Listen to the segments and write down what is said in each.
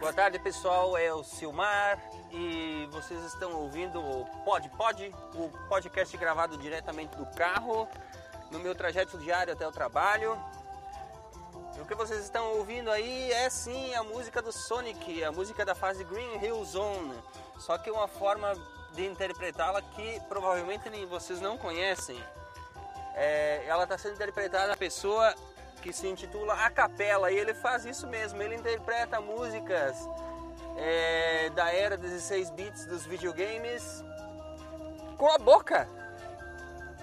Boa tarde pessoal, é o Silmar e vocês estão ouvindo o Pod Pod, o podcast gravado diretamente do carro, no meu trajeto diário até o trabalho. E o que vocês estão ouvindo aí é sim a música do Sonic, a música da fase Green Hill Zone, só que uma forma de interpretá-la que provavelmente vocês não conhecem. É, ela está sendo interpretada a pessoa que se intitula A Capela e ele faz isso mesmo, ele interpreta músicas é, da era 16 bits dos videogames com a boca.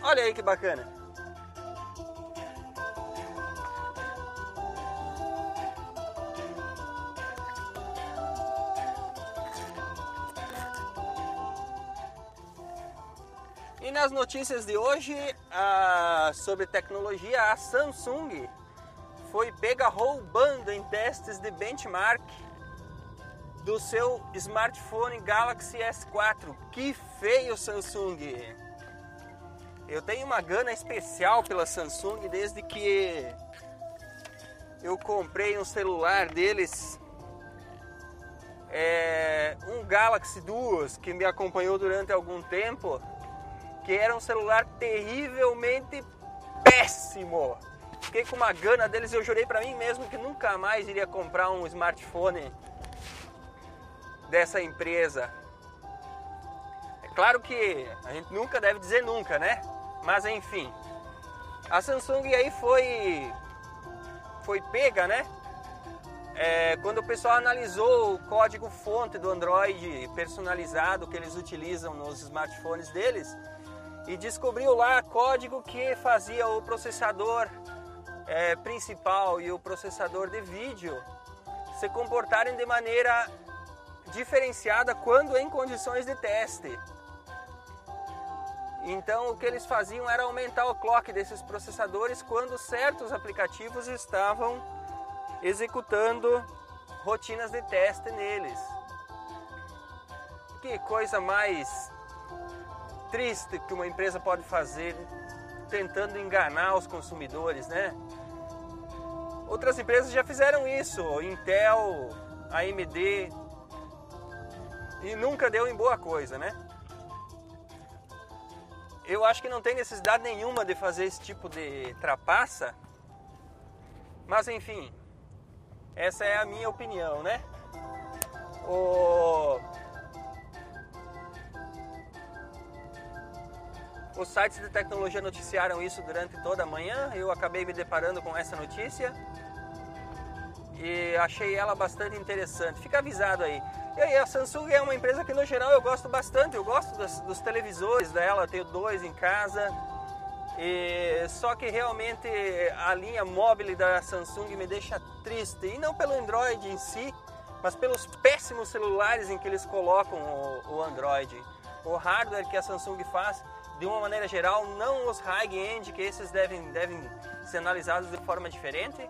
Olha aí que bacana. E nas notícias de hoje ah, sobre tecnologia, a Samsung foi pega roubando em testes de benchmark do seu smartphone Galaxy S4. Que feio, Samsung! Eu tenho uma gana especial pela Samsung desde que eu comprei um celular deles, é, um Galaxy Duos que me acompanhou durante algum tempo que era um celular terrivelmente péssimo. Fiquei com uma gana deles eu jurei para mim mesmo que nunca mais iria comprar um smartphone dessa empresa. É claro que a gente nunca deve dizer nunca, né? Mas enfim, a Samsung aí foi foi pega, né? É, quando o pessoal analisou o código fonte do Android personalizado que eles utilizam nos smartphones deles, e descobriu lá código que fazia o processador é, principal e o processador de vídeo se comportarem de maneira diferenciada quando em condições de teste. Então o que eles faziam era aumentar o clock desses processadores quando certos aplicativos estavam executando rotinas de teste neles. Que coisa mais triste que uma empresa pode fazer tentando enganar os consumidores, né? Outras empresas já fizeram isso, Intel, AMD, e nunca deu em boa coisa, né? Eu acho que não tem necessidade nenhuma de fazer esse tipo de trapaça, mas enfim, essa é a minha opinião, né? O Os sites de tecnologia noticiaram isso durante toda a manhã. Eu acabei me deparando com essa notícia e achei ela bastante interessante. Fica avisado aí. E aí, a Samsung é uma empresa que no geral eu gosto bastante. Eu gosto dos, dos televisores dela, tenho dois em casa. E, só que realmente a linha móvel da Samsung me deixa triste. E não pelo Android em si, mas pelos péssimos celulares em que eles colocam o, o Android. O hardware que a Samsung faz de uma maneira geral, não os high-end, que esses devem, devem ser analisados de forma diferente,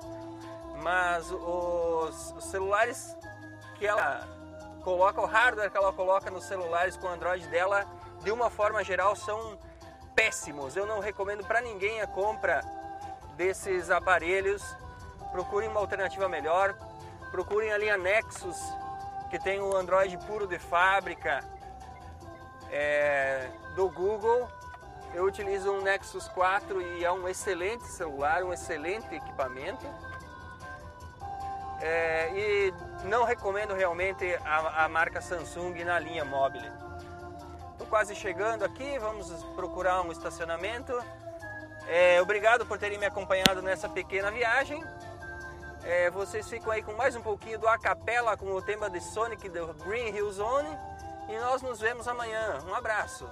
mas os, os, celulares que ela coloca, o hardware que ela coloca nos celulares com o Android dela, de uma forma geral, são péssimos. Eu não recomendo para ninguém a compra desses aparelhos. Procurem uma alternativa melhor. Procurem a linha Nexus, que tem o Android puro de fábrica. É, do Google utilizo um Nexus 4 e é um excelente celular, um excelente equipamento. É, e não recomendo realmente a, a marca Samsung na linha móvel. Estou quase chegando aqui, vamos procurar um estacionamento. É, obrigado por terem me acompanhado nessa pequena viagem. É, vocês ficam aí com mais um pouquinho do Acapella com o tema de Sonic do Green Hill Zone. E nós nos vemos amanhã. Um abraço.